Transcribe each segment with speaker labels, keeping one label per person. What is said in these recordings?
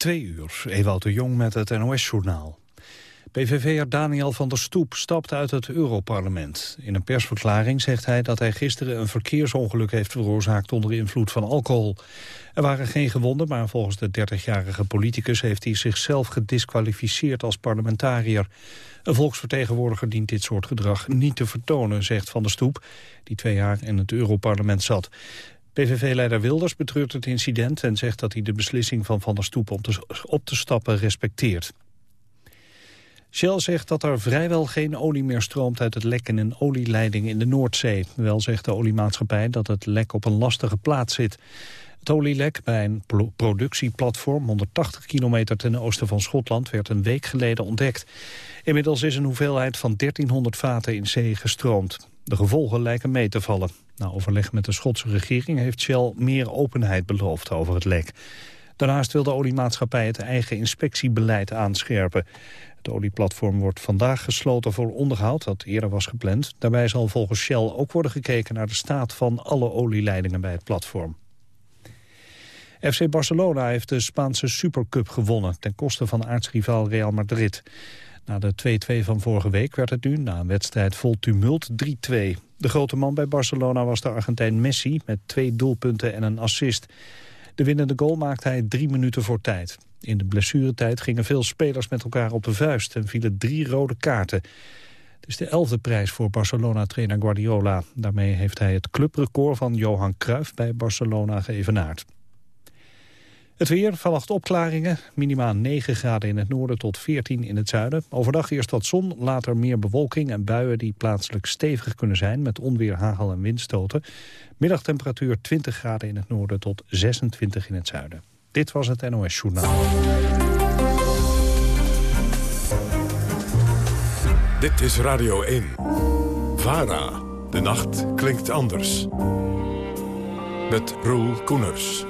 Speaker 1: Twee uur, Ewout de Jong met het NOS-journaal. PVV'er Daniel van der Stoep stapt uit het Europarlement. In een persverklaring zegt hij dat hij gisteren een verkeersongeluk heeft veroorzaakt onder invloed van alcohol. Er waren geen gewonden, maar volgens de 30-jarige politicus heeft hij zichzelf gedisqualificeerd als parlementariër. Een volksvertegenwoordiger dient dit soort gedrag niet te vertonen, zegt Van der Stoep, die twee jaar in het Europarlement zat. PVV-leider Wilders betreurt het incident en zegt dat hij de beslissing van Van der Stoep om te, op te stappen respecteert. Shell zegt dat er vrijwel geen olie meer stroomt uit het lek in een olieleiding in de Noordzee. Wel zegt de oliemaatschappij dat het lek op een lastige plaats zit. Het olielek bij een productieplatform 180 kilometer ten oosten van Schotland werd een week geleden ontdekt. Inmiddels is een hoeveelheid van 1300 vaten in zee gestroomd. De gevolgen lijken mee te vallen. Na overleg met de Schotse regering heeft Shell meer openheid beloofd over het lek. Daarnaast wil de oliemaatschappij het eigen inspectiebeleid aanscherpen. Het olieplatform wordt vandaag gesloten voor onderhoud dat eerder was gepland. Daarbij zal volgens Shell ook worden gekeken naar de staat van alle olieleidingen bij het platform. FC Barcelona heeft de Spaanse Supercup gewonnen ten koste van aartsrivaal Real Madrid. Na de 2-2 van vorige week werd het nu, na een wedstrijd vol tumult, 3-2. De grote man bij Barcelona was de Argentijn Messi met twee doelpunten en een assist. De winnende goal maakte hij drie minuten voor tijd. In de blessuretijd gingen veel spelers met elkaar op de vuist en vielen drie rode kaarten. Het is de elfde prijs voor Barcelona-trainer Guardiola. Daarmee heeft hij het clubrecord van Johan Cruijff bij Barcelona geëvenaard. Het weer, vannacht opklaringen, minima 9 graden in het noorden tot 14 in het zuiden. Overdag eerst wat zon, later meer bewolking en buien die plaatselijk stevig kunnen zijn... met onweer, hagel en windstoten. Middagtemperatuur 20 graden in het noorden tot 26 in het zuiden. Dit was het NOS Journaal.
Speaker 2: Dit is Radio 1. VARA. De nacht klinkt anders. Met Roel Koeners.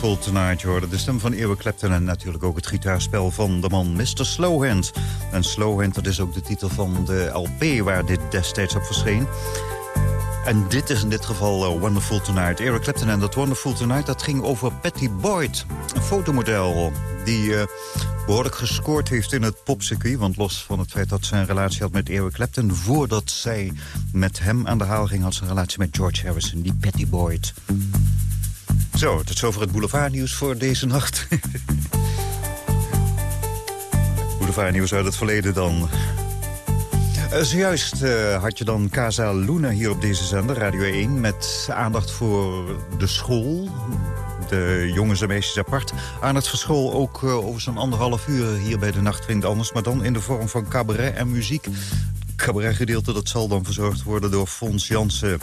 Speaker 3: Wonderful Tonight, hoorde de stem van Ewe Clapton... en natuurlijk ook het gitaarspel van de man Mr. Slowhand. En Slowhand, dat is ook de titel van de LP waar dit destijds op verscheen. En dit is in dit geval uh, Wonderful Tonight. Eric Clapton en dat Wonderful Tonight, dat ging over Patty Boyd. Een fotomodel die uh, behoorlijk gescoord heeft in het popcircuit. Want los van het feit dat ze een relatie had met Eric Clapton... voordat zij met hem aan de haal ging... had ze een relatie met George Harrison, die Patty Boyd. Zo, tot zover het boulevardnieuws voor deze nacht. boulevardnieuws uit het verleden dan. Uh, zojuist uh, had je dan Casa Luna hier op deze zender, Radio 1... met aandacht voor de school, de jongens en meisjes apart. Aandacht voor school ook uh, over zo'n anderhalf uur hier bij de Nacht Klinkt Anders... maar dan in de vorm van cabaret en muziek. Cabaretgedeelte dat zal dan verzorgd worden door Fons Jansen...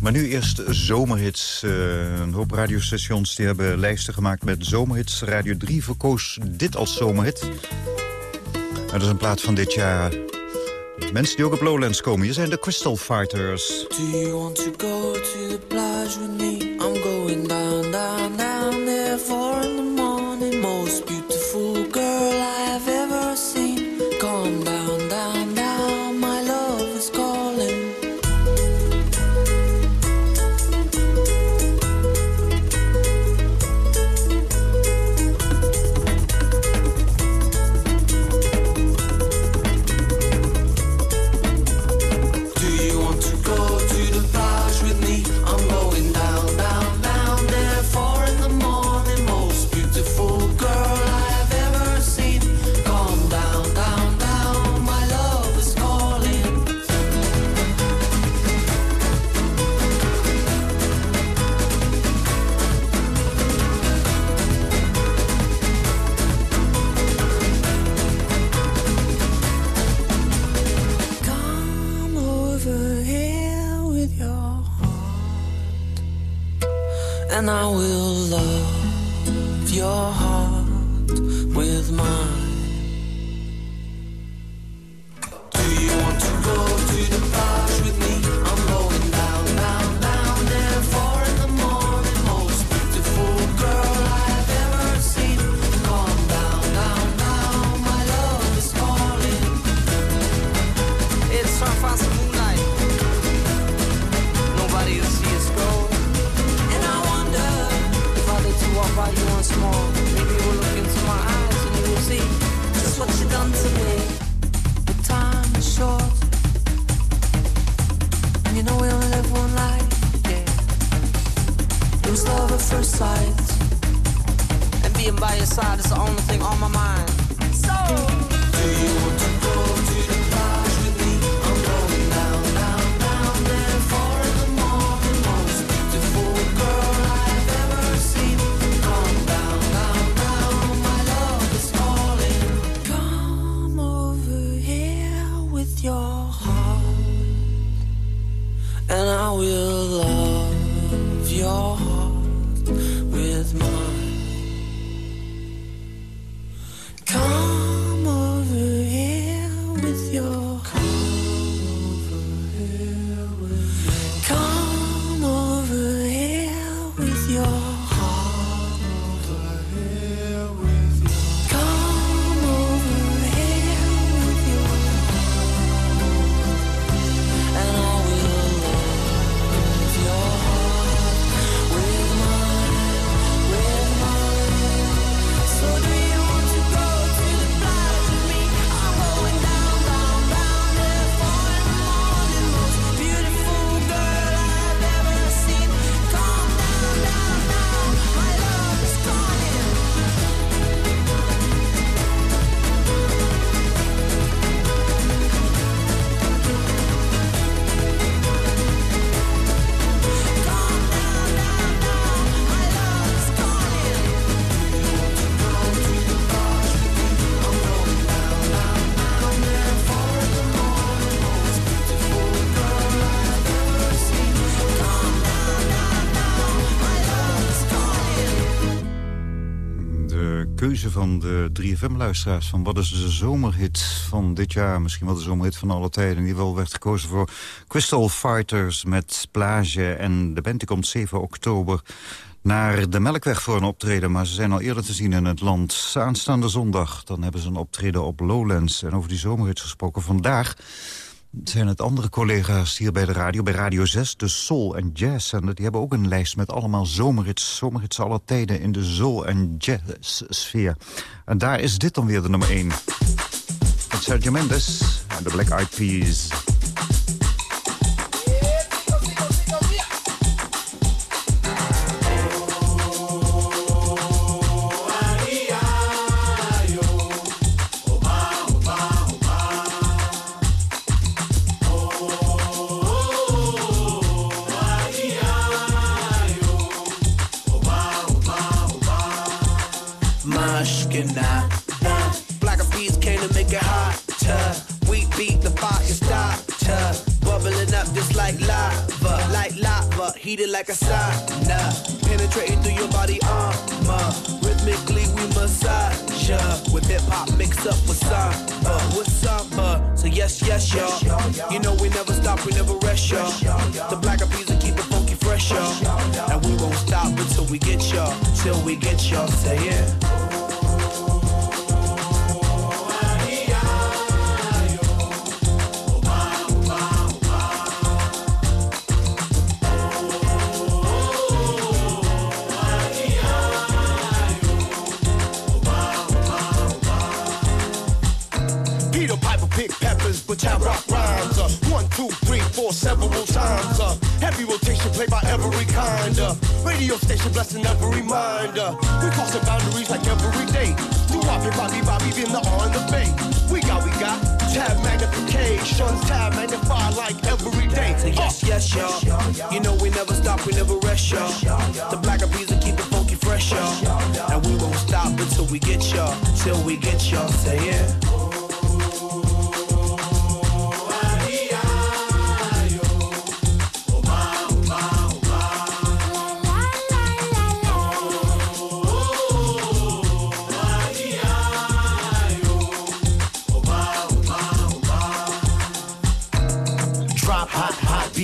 Speaker 3: Maar nu eerst zomerhits. Uh, een hoop radiostations die hebben lijsten gemaakt met zomerhits. Radio 3 verkoos dit als zomerhit. dat is een plaat van dit jaar. Mensen die ook op Lowlands komen, hier zijn de Crystal Fighters.
Speaker 4: Do you want to go to the plage with me? I'm going down, down, down there for the
Speaker 3: van de 3FM-luisteraars van wat is de zomerhit van dit jaar... misschien wel de zomerhit van alle tijden. Ieder geval werd gekozen voor Crystal Fighters met Plage. En de band die komt 7 oktober naar de Melkweg voor een optreden. Maar ze zijn al eerder te zien in het land. Aanstaande zondag dan hebben ze een optreden op Lowlands. En over die zomerhits gesproken vandaag zijn het andere collega's hier bij de radio, bij Radio 6, de Soul en Jazz. En die hebben ook een lijst met allemaal zomerhits, zomerhits alle tijden in de soul en jazz sfeer. En daar is dit dan weer de nummer 1. Van Sergio Mendes en de Black Eyed Peas.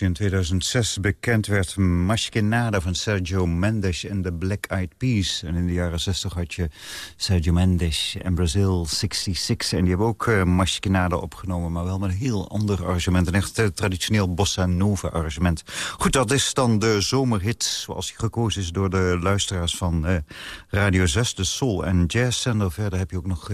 Speaker 3: In 2006 bekend werd. Maskenada van Sergio Mendes en de Black Eyed Peas. En in de jaren 60 had je Sergio Mendes en Brazil 66. En die hebben ook uh, opgenomen. Maar wel met een heel ander arrangement. Een echt eh, traditioneel bossa nova arrangement. Goed, dat is dan de zomerhit. Zoals die gekozen is door de luisteraars van eh, Radio 6. De Soul en Jazz Zender. Verder heb je ook nog...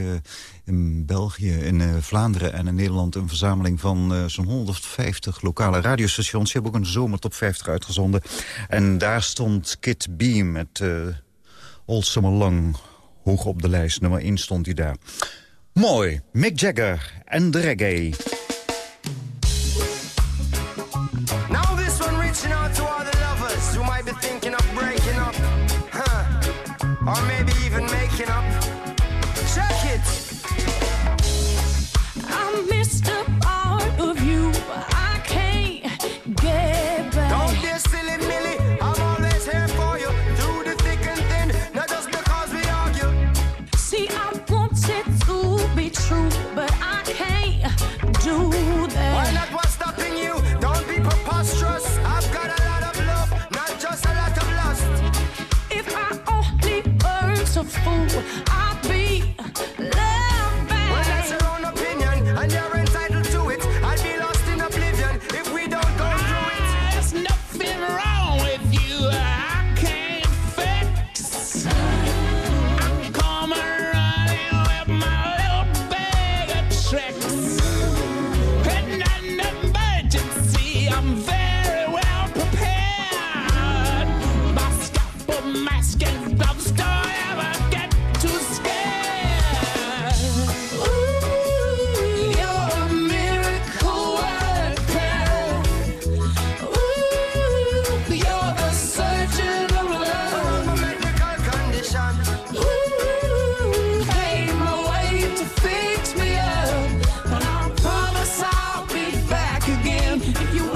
Speaker 3: in België, in Vlaanderen en in Nederland... een verzameling van zo'n 150 lokale radiostations. Die hebben ook een zomertop 50 uitgezonden. En daar stond Kit Beam met eh All Summer Long hoog op de lijst. Nummer 1 stond hij daar. Mooi, Mick Jagger en de reggae.
Speaker 5: If
Speaker 6: you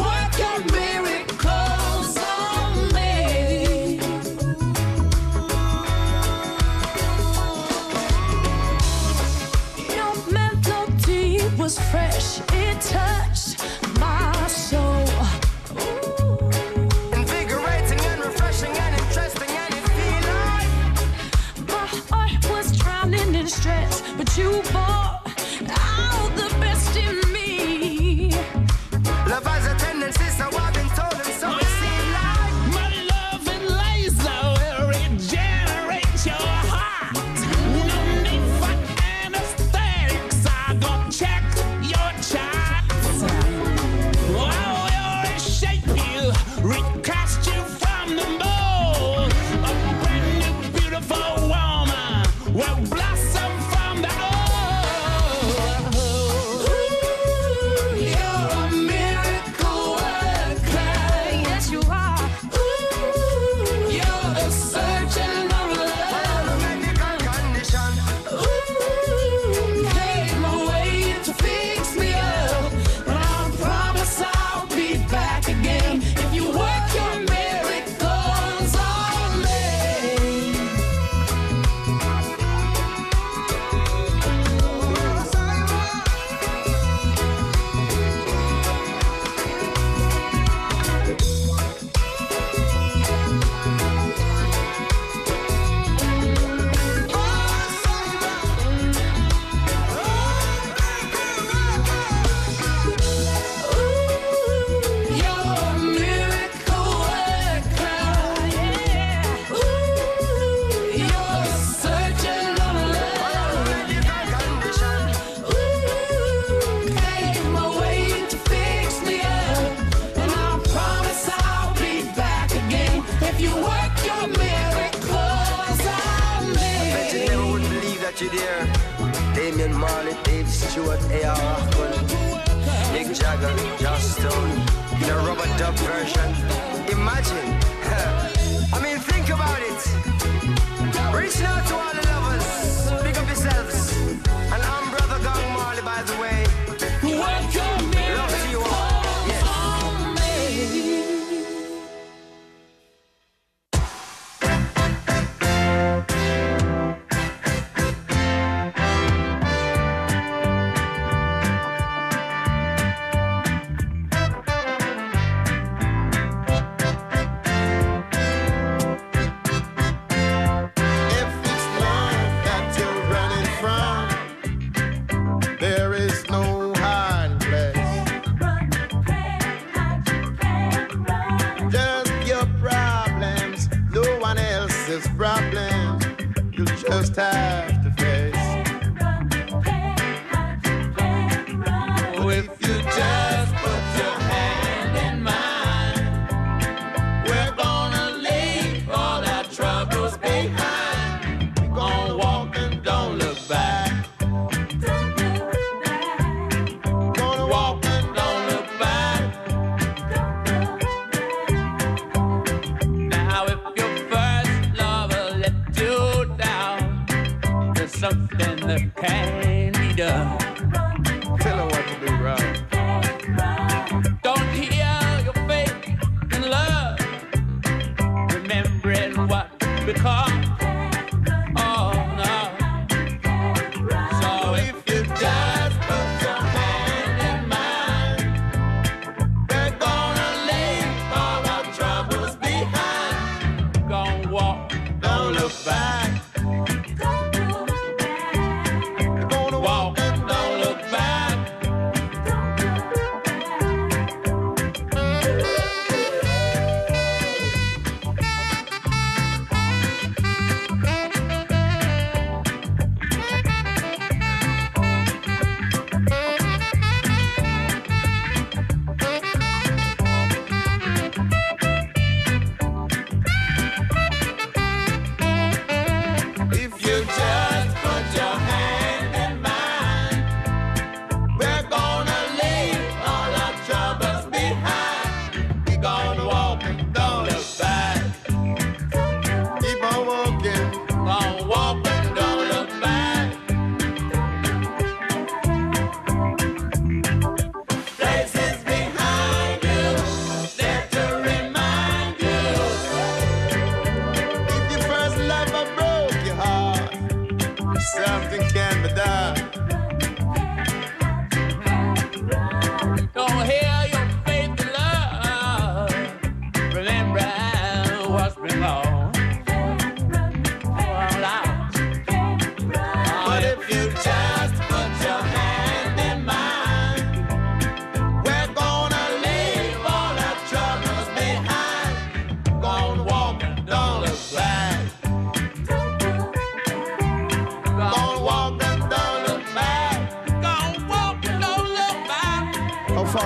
Speaker 5: version. Imagine.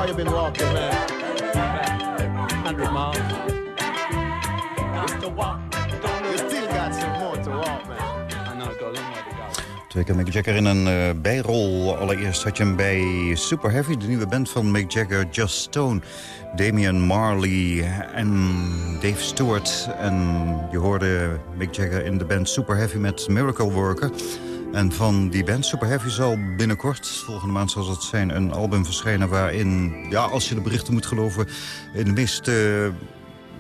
Speaker 7: Far you been walking, man?
Speaker 5: 100 miles.
Speaker 7: You still got some more to walk, man.
Speaker 5: I know, got a long way to go.
Speaker 8: Twee keer Mick Jagger in een eh, bijrol. Allereerst had je hem bij Super Heavy, de nieuwe band van Mick Jagger, Just Stone. Damian Marley en Dave Stewart. En je hoorde Mick Jagger in de band Super Heavy met Miracle Worker. En van die band Super Heavy zal binnenkort, volgende maand zal het zijn... een album verschijnen waarin, ja, als je de berichten moet geloven... in de meest eh,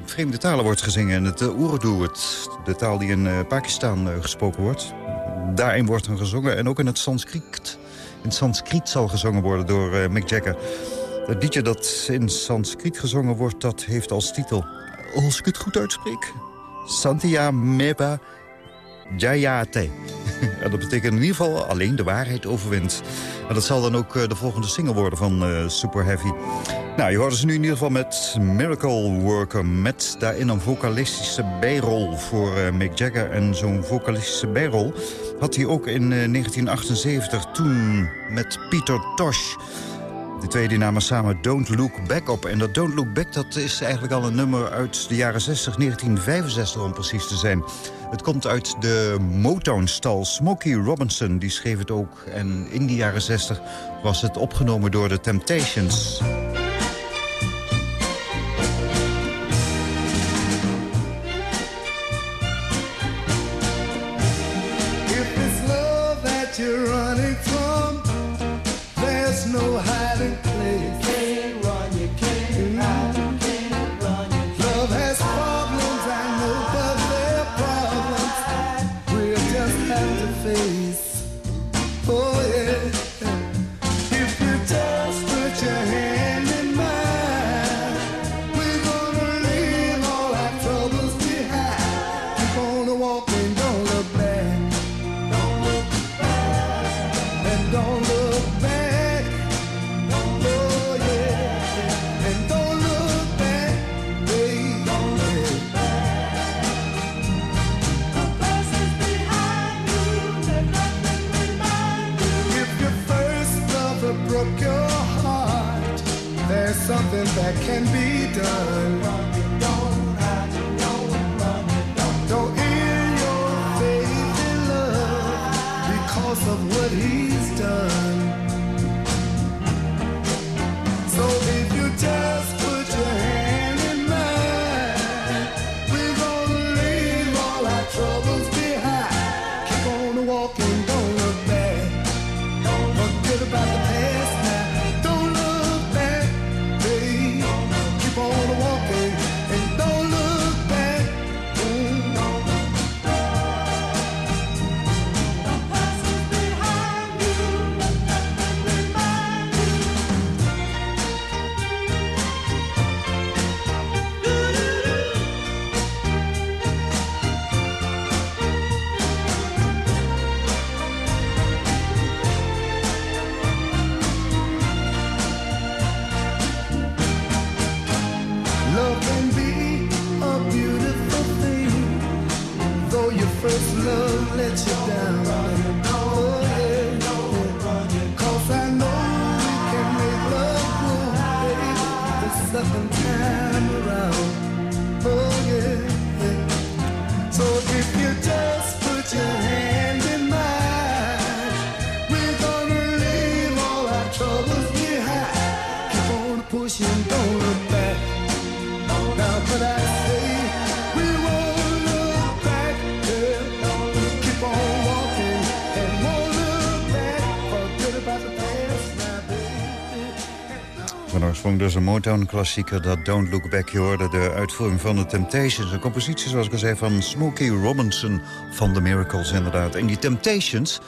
Speaker 8: vreemde talen wordt gezingen. En het uh, Urdu, het, de taal die in eh, Pakistan eh, gesproken wordt. Daarin wordt dan gezongen en ook in het Sanskriet. In het Sanskriet zal gezongen worden door eh, Mick Jagger. Het liedje dat in Sanskriet gezongen wordt, dat heeft als titel... Als ik het goed uitspreek... Santia Meba Jayate. En dat betekent in ieder geval alleen de waarheid overwint. En dat zal dan ook eh, de volgende single worden van eh, Super Heavy. Nou, je hoorde ze nu in ieder geval met Miracle Worker... met daarin een vocalistische bijrol voor eh, Mick Jagger. En zo'n vocalistische bijrol had hij ook in eh, 1978... toen met Peter Tosh... De twee die namen samen Don't Look Back op. En dat Don't Look Back dat is eigenlijk al een nummer uit de jaren 60, 1965 om precies te zijn. Het komt uit de Motown-stal. Smokey Robinson die schreef het ook. En in die jaren 60 was het opgenomen door de Temptations.
Speaker 3: Motown-klassieker... dat Don't Look Back, je hoorde de uitvoering van The Temptations. Een compositie, zoals ik al zei, van Smokey Robinson van The Miracles, inderdaad. En die Temptations,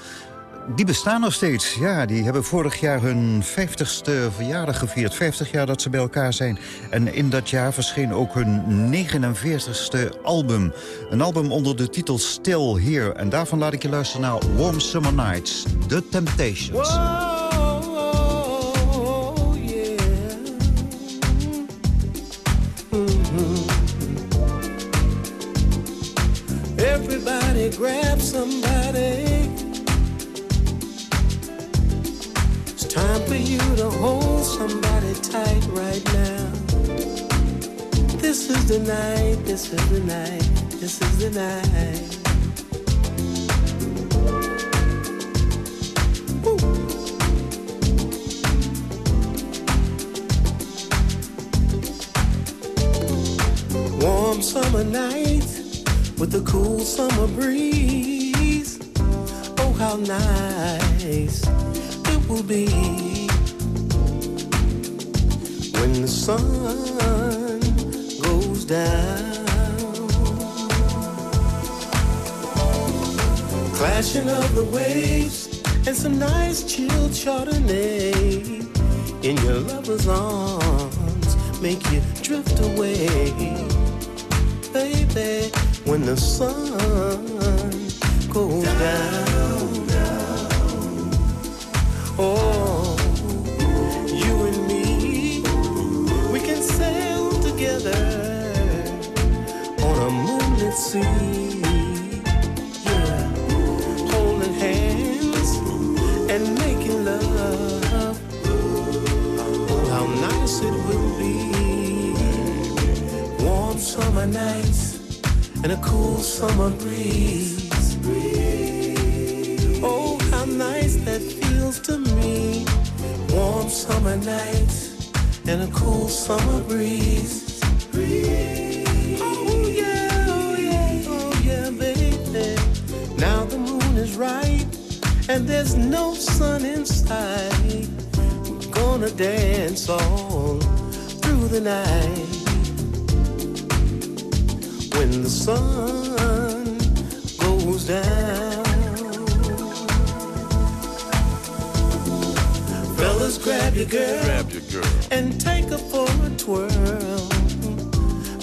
Speaker 3: die bestaan nog steeds. Ja, die hebben vorig jaar hun 50ste verjaardag gevierd. 50 jaar dat ze bij elkaar zijn. En in dat jaar verscheen ook hun 49ste album. Een album onder de titel Still Here. En daarvan laat ik je luisteren naar Warm Summer Nights. The Temptations.
Speaker 9: Grab somebody. It's time for you to hold somebody tight right now. This is the night, this is the night, this is the night. Warm summer night with the cool summer breeze. Oh, how nice it will be when the sun goes down. Clashing of the waves and some nice chilled Chardonnay in your lover's arms make you drift away, baby, when the sun goes down. Oh, you and me, we can sail together on a moonlit sea. And a cool summer breeze. Oh, how nice that feels to me. Warm summer nights and a cool summer breeze. Oh yeah, oh yeah, oh yeah, baby. Now the moon is right and there's no sun inside. We're gonna dance all through the night when the sun goes down. Fellas, grab your girl,
Speaker 2: Grab your girl.
Speaker 9: and take her for a twirl.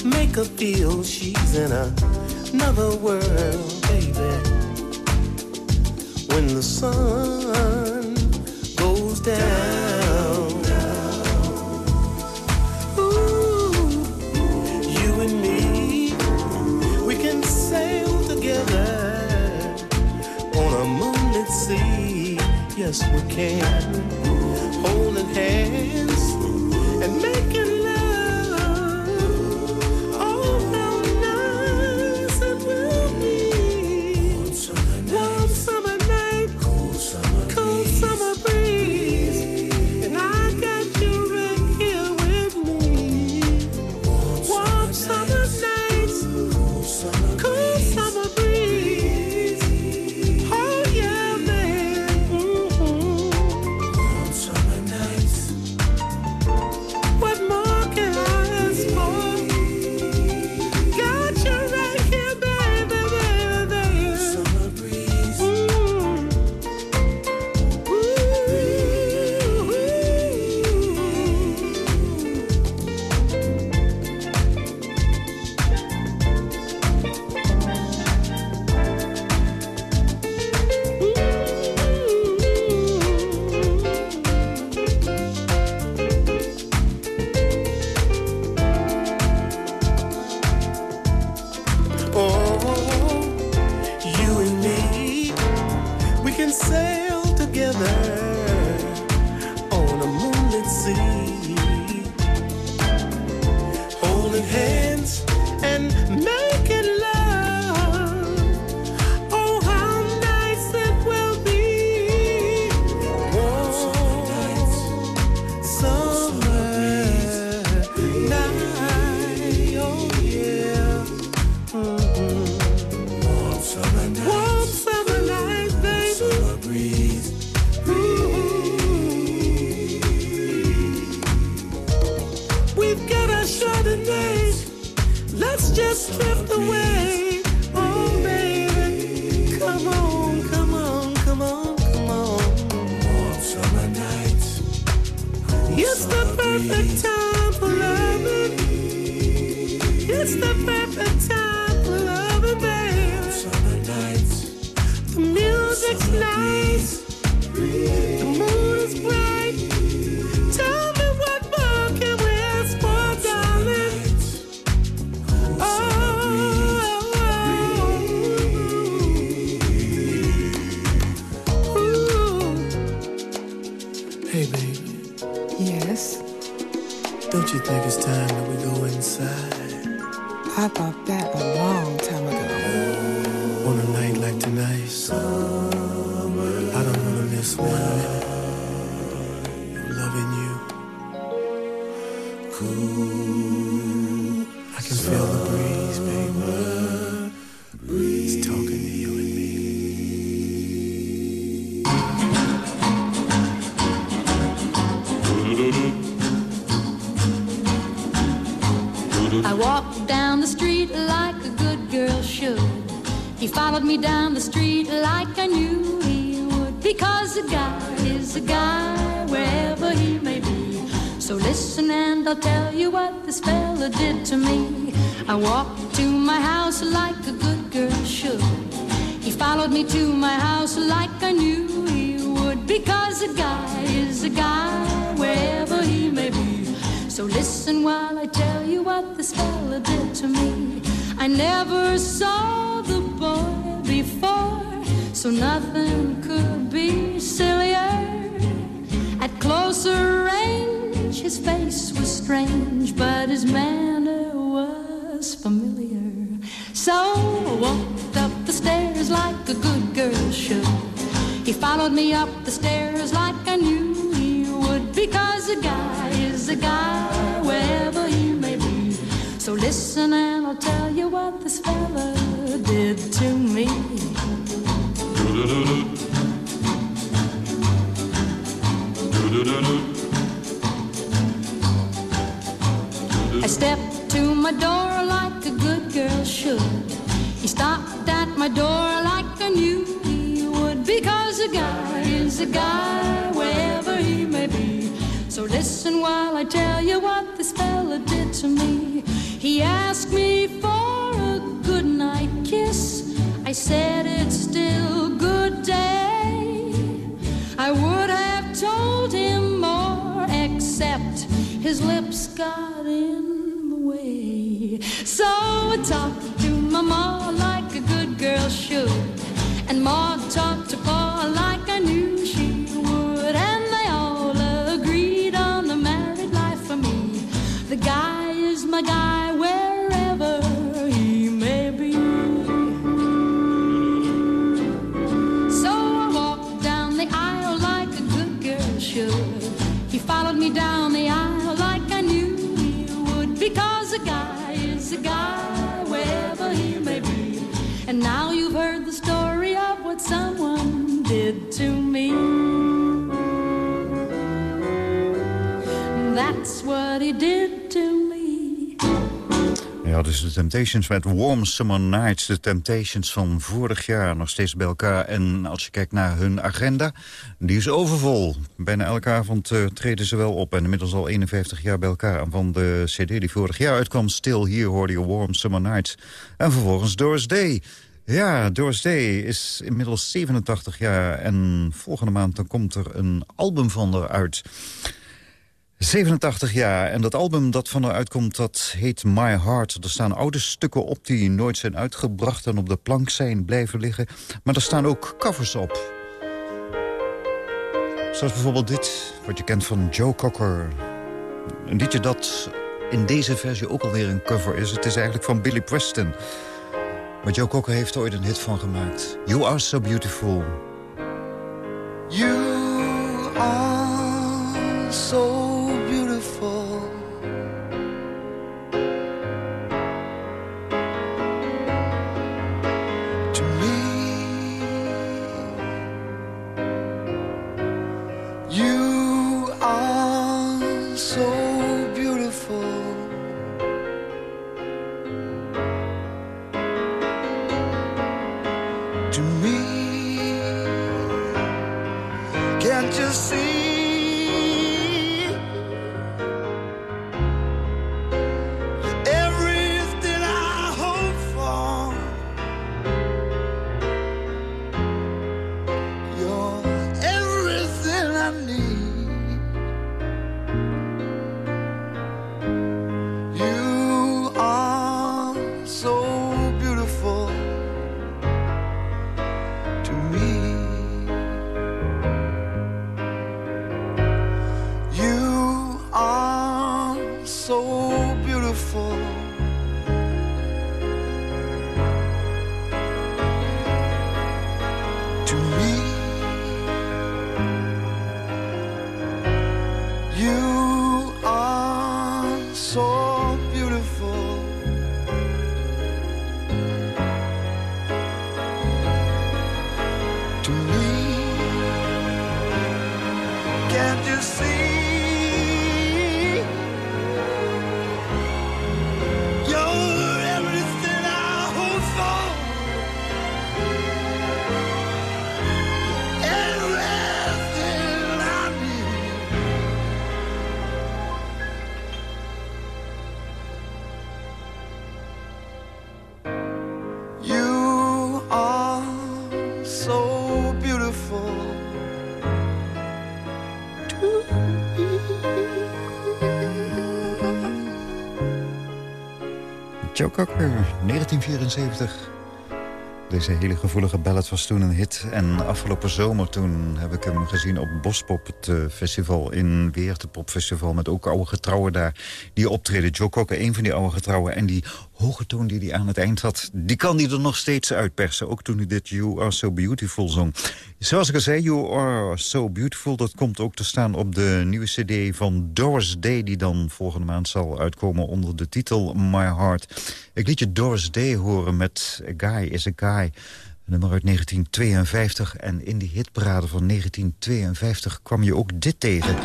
Speaker 9: Make her feel she's in another world, baby. When the sun goes down. Yes, we can. Holding hands and making our shining. Let's just live the way. Oh, baby. Come on, come on, come on, come on. Warm summer nights. It's the
Speaker 10: perfect time for loving. It's the perfect time for loving, baby. Summer nights. The music's nice.
Speaker 9: I thought that
Speaker 11: followed me down the street like I knew he would. Because a guy is a guy wherever he may be. So listen and I'll tell you what this fella did to me. I walked to my house like a good girl should. He followed me to my house like I knew he would. Because a guy is a guy wherever he may be. So listen while I tell you what this fella did to me. I never saw the boy before, so nothing could be sillier. At closer range, his face was strange, but his manner was familiar. So I walked up the stairs like a good girl should. He followed me up the stairs like I knew he would, because a guy is a guy wherever he may be. So listen and I'll tell you what this fella did to me. I stepped to my door like a good girl should. He stopped at my door like I knew he would. Because a guy is a guy wherever he may be. So listen while I tell you what this fella did to me. He asked me for kiss. I said it's still good day. I would have told him more, except his lips got in the way. So I talked to ma like a good girl should, and ma talked to pa like I knew she would, and they all agreed on a married life for me. The guy is my guy guy is a guy wherever he may be. And now you've heard the story of what someone did to me. That's what he did to me.
Speaker 3: Ja, dus de Temptations met Warm Summer Nights. De Temptations van vorig jaar nog steeds bij elkaar. En als je kijkt naar hun agenda, die is overvol. Bijna elke avond eh, treden ze wel op. En inmiddels al 51 jaar bij elkaar. En van de cd die vorig jaar uitkwam, Still Here hoorde je Warm Summer Nights. En vervolgens Doris Day. Ja, Doris Day is inmiddels 87 jaar. En volgende maand dan komt er een album van haar uit. 87 jaar. En dat album dat van haar uitkomt, dat heet My Heart. Er staan oude stukken op die nooit zijn uitgebracht... en op de plank zijn blijven liggen. Maar er staan ook covers op. Zoals bijvoorbeeld dit, wat je kent van Joe Cocker. Een liedje dat in deze versie ook alweer een cover is. Het is eigenlijk van Billy Preston. Maar Joe Cocker heeft ooit een hit van gemaakt. You Are So Beautiful.
Speaker 2: You are so
Speaker 3: Joe Cocker, 1974. Deze hele gevoelige ballad was toen een hit. En afgelopen zomer toen heb ik hem gezien op Bospop, het eh, festival in Weert. Het popfestival met ook oude getrouwen daar. Die optreden. Joe Cocker, een van die oude getrouwen. En die hoge toon die hij aan het eind had, die kan hij er nog steeds uitpersen. Ook toen hij dit You Are So Beautiful zong. Zoals ik al zei, You Are So Beautiful... dat komt ook te staan op de nieuwe cd van Doris Day... die dan volgende maand zal uitkomen onder de titel My Heart. Ik liet je Doris Day horen met A Guy is a Guy... Nummer uit 1952. En in die hitparade van 1952 kwam je ook dit tegen.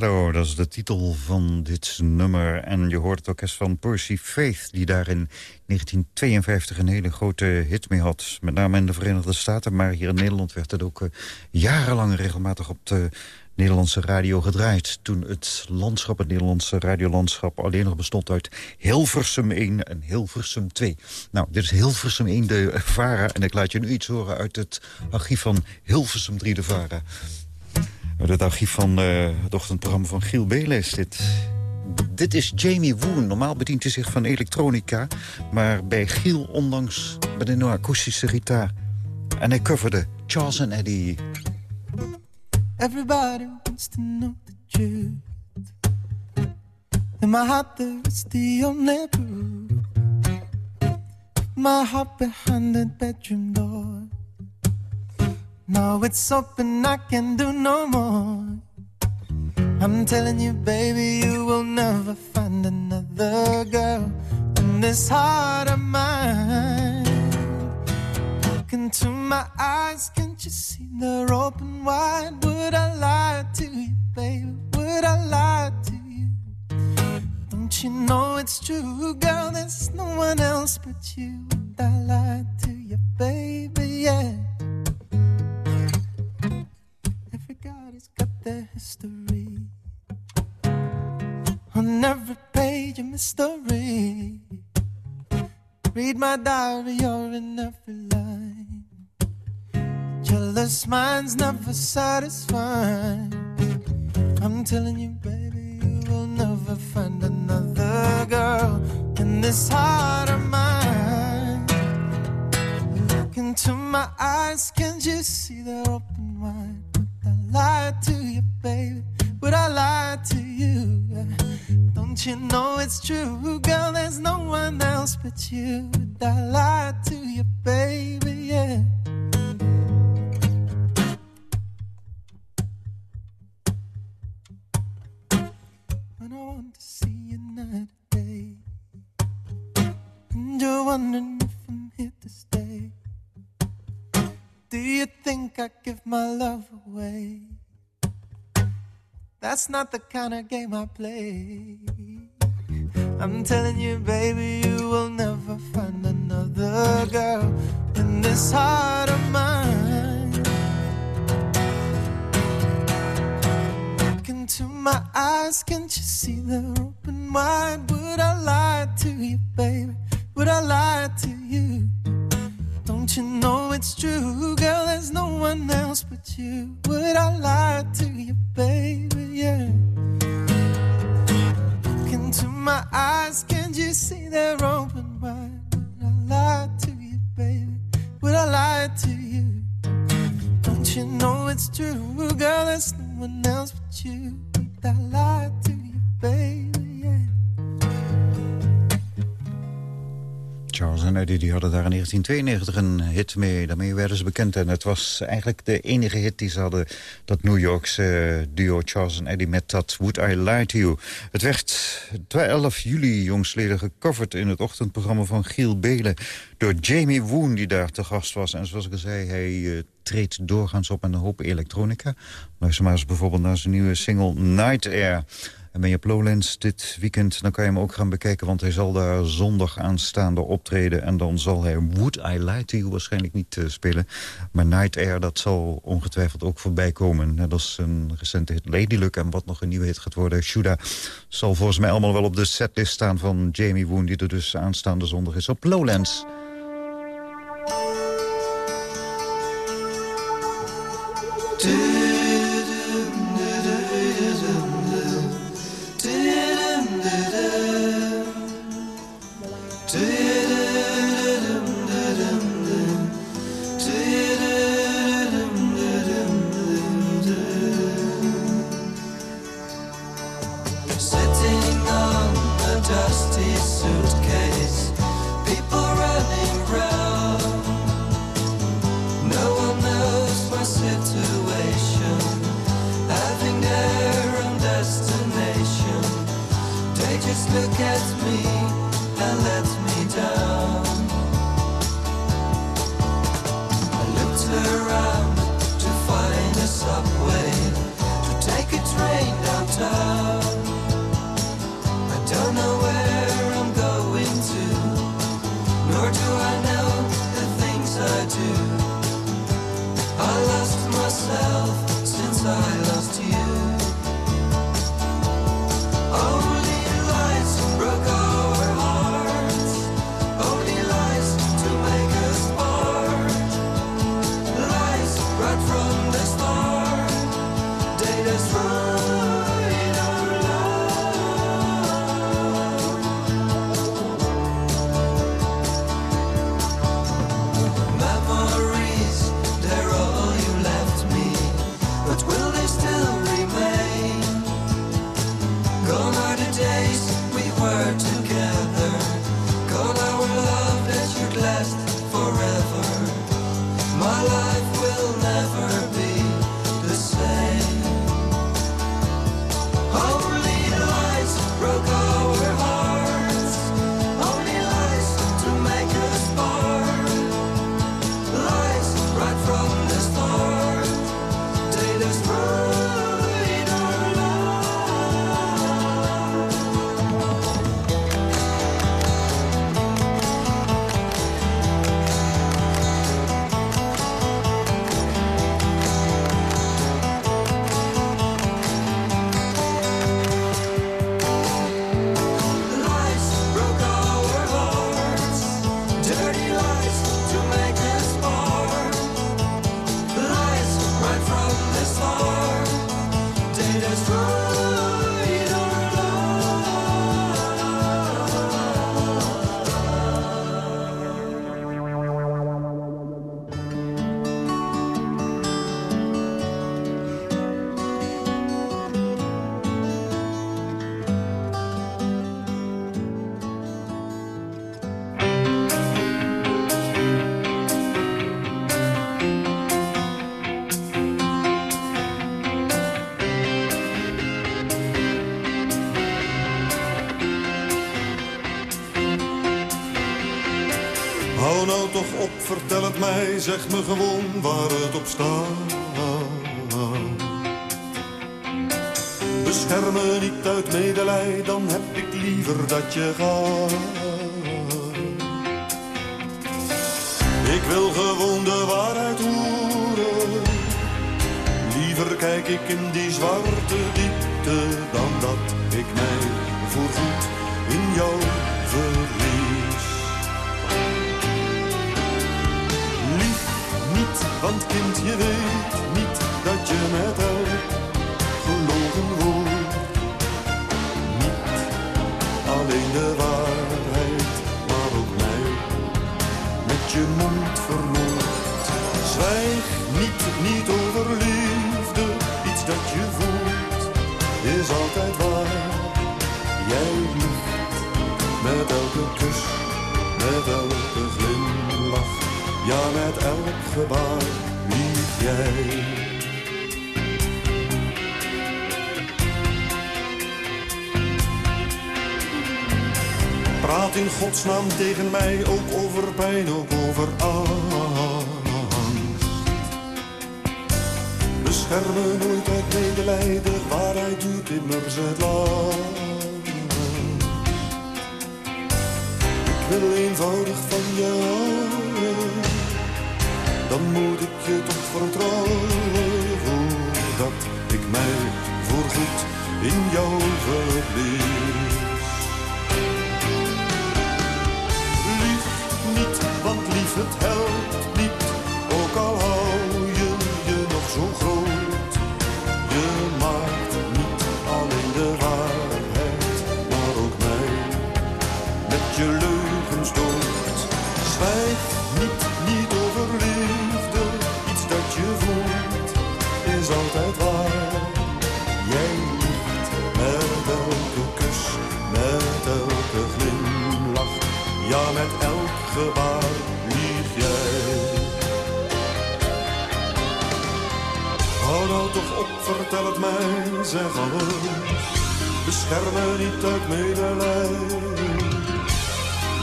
Speaker 3: Dat is de titel van dit nummer. En je hoort het orkest van Percy Faith... die daar in 1952 een hele grote hit mee had. Met name in de Verenigde Staten, maar hier in Nederland... werd het ook eh, jarenlang regelmatig op de Nederlandse radio gedraaid. Toen het landschap, het Nederlandse radiolandschap... alleen nog bestond uit Hilversum 1 en Hilversum 2. Nou, dit is Hilversum 1 de VARA... en ik laat je nu iets horen uit het archief van Hilversum 3 de VARA... Het archief van uh, het ochtendprogramma van Giel Beles. Dit, dit is Jamie Woon. Normaal bedient hij zich van elektronica. Maar bij Giel onlangs met een akoestische gitaar. En hij coverde Charles en Eddie.
Speaker 9: Everybody wants to know the truth. In my heart, there is the only proof.
Speaker 12: my heart behind the bedroom door. Now it's open, I can do no more. I'm telling you, baby, you will never find another girl in this heart of mine. Look into my eyes, can't you see they're open wide? Would I lie to you, baby? Would I lie to you? Don't you know it's true, girl? There's no one else but you. Would I lie to you, baby? Yeah. Their history. On every page, a mystery. Read my diary, you're in every line. Jealous minds never satisfied. I'm telling you, baby, you will never find another girl in this heart of mine. Look into my eyes, can't you see they're open wide? Would I lie to you, baby? Would I lie to you? Don't you know it's true, girl? There's no one else but you. Would I lie to you, baby? Yeah. When I want to see you night and day, and you're wondering Do you think I give my love away? That's not the kind of game I play. I'm telling you, baby, you will never find another girl in this heart of mine. Look into my eyes, can't you see they're open wide? Would I lie to you, baby? Would I lie to you? Don't you know it's true, girl? There's no one else but you. Would I lie to you, baby? Yeah. Look into my eyes, can't you see they're open wide? Would I lie to you, baby? Would I lie to you? Don't you know it's true, girl? There's no one else but you. Would I lie to you, baby?
Speaker 3: Die hadden daar in 1992 een hit mee. Daarmee werden ze bekend. En het was eigenlijk de enige hit die ze hadden. Dat New Yorkse eh, duo Charles en Eddie met dat Would I Lie To You. Het werd 12 juli jongsleden gecoverd in het ochtendprogramma van Giel Belen. Door Jamie Woon die daar te gast was. En zoals ik al zei, hij eh, treedt doorgaans op met een hoop elektronica. Luister maar eens bijvoorbeeld naar zijn nieuwe single Night Air. En ben je op Lowlands dit weekend, dan kan je hem ook gaan bekijken... want hij zal daar zondag aanstaande optreden... en dan zal hij Would I Lie To You waarschijnlijk niet eh, spelen. Maar Night Air, dat zal ongetwijfeld ook voorbij komen. Net als een recente hit Lady Luck en wat nog een nieuwe hit gaat worden. Shuda zal volgens mij allemaal wel op de setlist staan van Jamie Woon... die er dus aanstaande zondag is op Lowlands.
Speaker 13: station. They just look at me and let me down. I looked around
Speaker 14: to find a subway. Mij, zeg me gewoon waar het op staat. Bescherm me niet uit medelij, dan heb ik liever dat je gaat. Ik wil gewoon de waarheid horen. Liever kijk ik in die zwarte diepte dan dat ik mij want kind, je weet niet dat je met elk gebaar lieg jij. Praat in godsnaam tegen mij ook over pijn, ook over angst. Bescherm me nooit uit medelijden, waarheid duurt immers het lang. Ik wil eenvoudig van dan moet ik je toch vertrouwen. Voordat ik mij voorgoed in jou verlies. Lief niet, want lief het helpt niet. Vertel het mij, zeg alles. Bescherm me niet uit medelijden.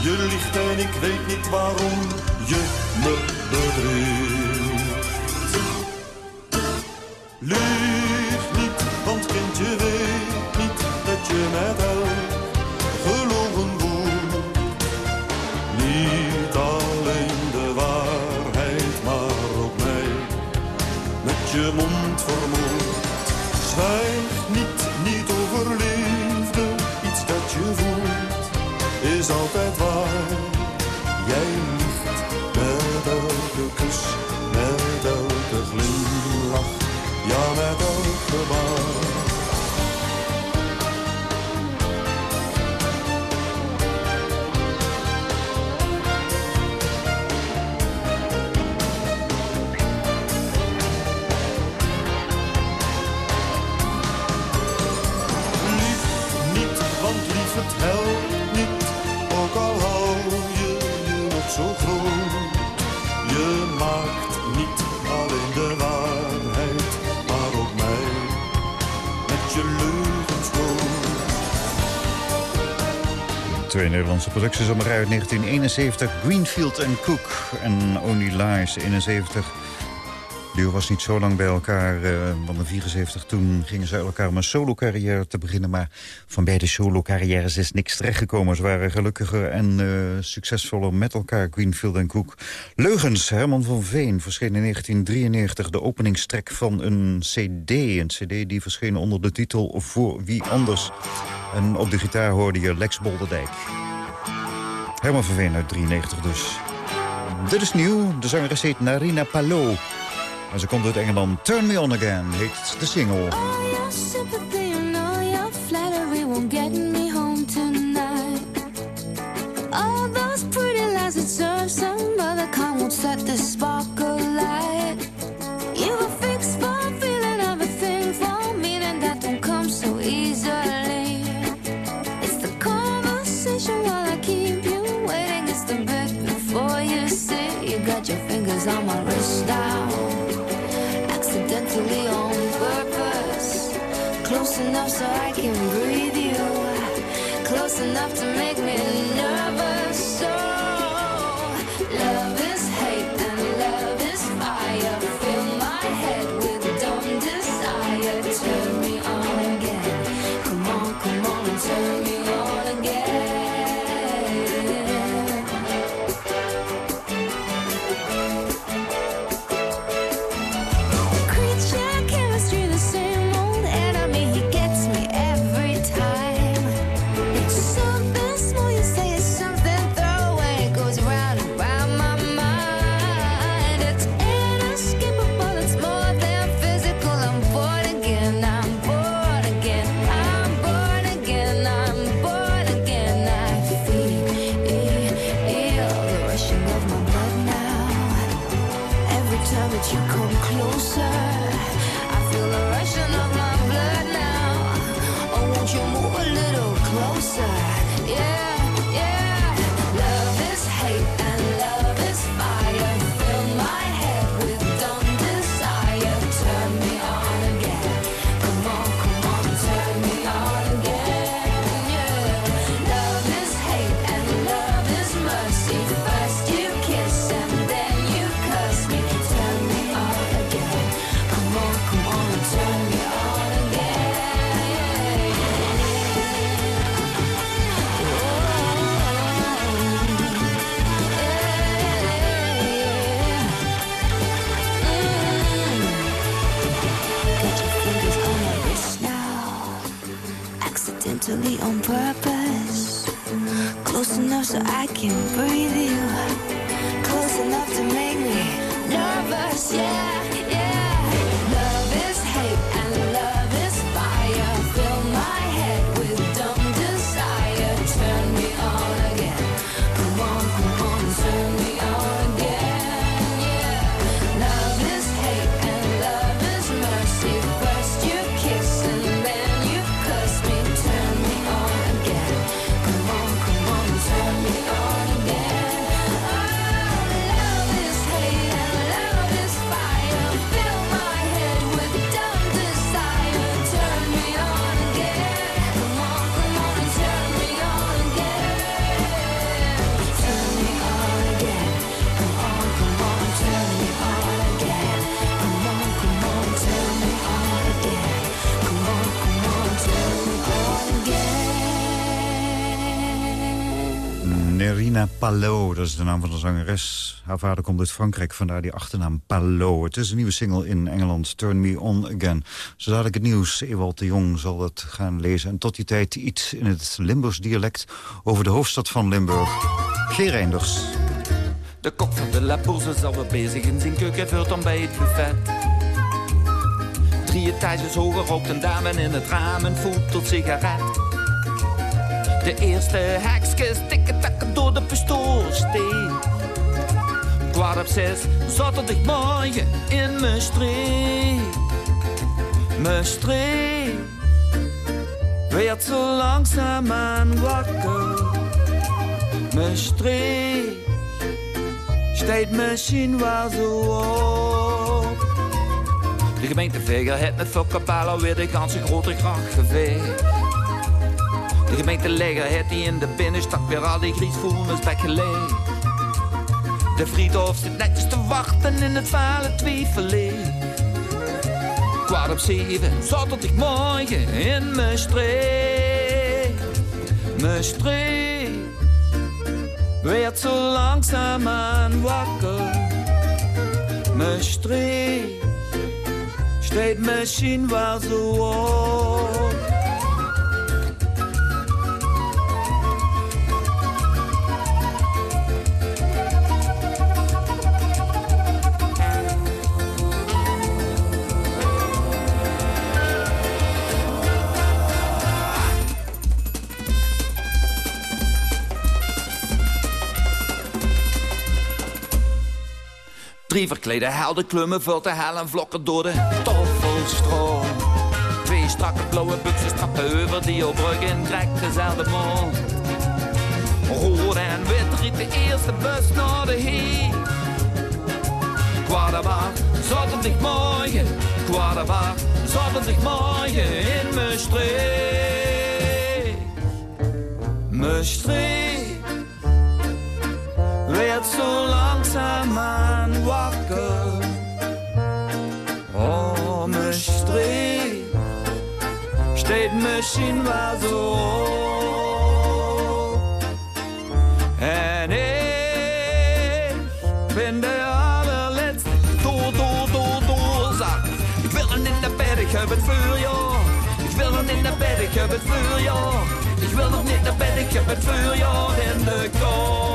Speaker 14: Je liegt en ik weet niet waarom je me bedriegt.
Speaker 3: Nederlandse producties om uit 1971. Greenfield Cook en Only Lies 71. duo was niet zo lang bij elkaar, want in 74 toen gingen ze uit elkaar om een solo-carrière te beginnen. Maar van beide solo-carrières is niks terechtgekomen. Ze waren gelukkiger en eh, succesvoller met elkaar, Greenfield en Cook. Leugens, Herman van Veen, verscheen in 1993 de openingstrek van een cd. Een cd die verscheen onder de titel Voor Wie Anders. En op de gitaar hoorde je Lex Bolderdijk. Herman van Veen uit 93 dus. Dit is nieuw, de zangeres heet Narina Palot. En ze komt uit Engeland. Turn Me On Again heet de single.
Speaker 6: All those pretty lies that serve some other kind won't set this spark alight. Fingers on my wrist now accidentally on purpose. Close enough so I can breathe yeah.
Speaker 3: Nerina Palot, dat is de naam van de zangeres. Haar vader komt uit Frankrijk, vandaar die achternaam Palot. Het is een nieuwe single in Engeland, Turn Me On Again. Zodat ik het nieuws, Ewald de Jong zal dat gaan lezen. En tot die tijd iets in het Limburgs dialect over de hoofdstad van Limburg. G. Reinders.
Speaker 15: De kok van de La Bourse is alweer bezig in zijn keuken bij het buffet. Drie etages hoger rookt een dame in het raam en voelt tot sigaret. De eerste hekjes tikken takken door de pistoolsteen. Kwart op zes zaterdagmorgen in mijn streek. Mijn streek werd zo langzaamaan wakker. Mijn streek steekt misschien wel zo op. De gemeente Veger heeft met Fokkerpalo weer de ganse grote gracht geveegd. De gemeente Legger heeft die in de binnenstad weer al die griesvoelens weggelegd. De Friedhof zit netjes te wachten in het vale twijfelleeg. Kwart op zeven, zaterdagmorgen in mijn streek. Mijn streek werd zo langzaamaan wakker. Mijn streek steekt misschien wel zo op. Drie verklede helden klummen vult de hel en vlokken door de toffelstroom. Twee strakke blauwe buksen strappen over die brug in direct dezelfde mond. Rood en wit riet de eerste bus naar de heer. Kwaadabaar, zaterdagmorgen, kwaadabaar, zaterdagmorgen in mijn streek. Mijn streek werd zo langzaamaan wakker. Oh, mijn streek steekt misschien wel zo. En ik ben de allerlaatste door, door, door, doorzak. Ik wil een in de bed, ik heb het vuur, joh. Ik wil een in de bed, ik heb het vuur, joh. Ik wil nog niet naar bed, ik heb het vuur, joh. In de kool.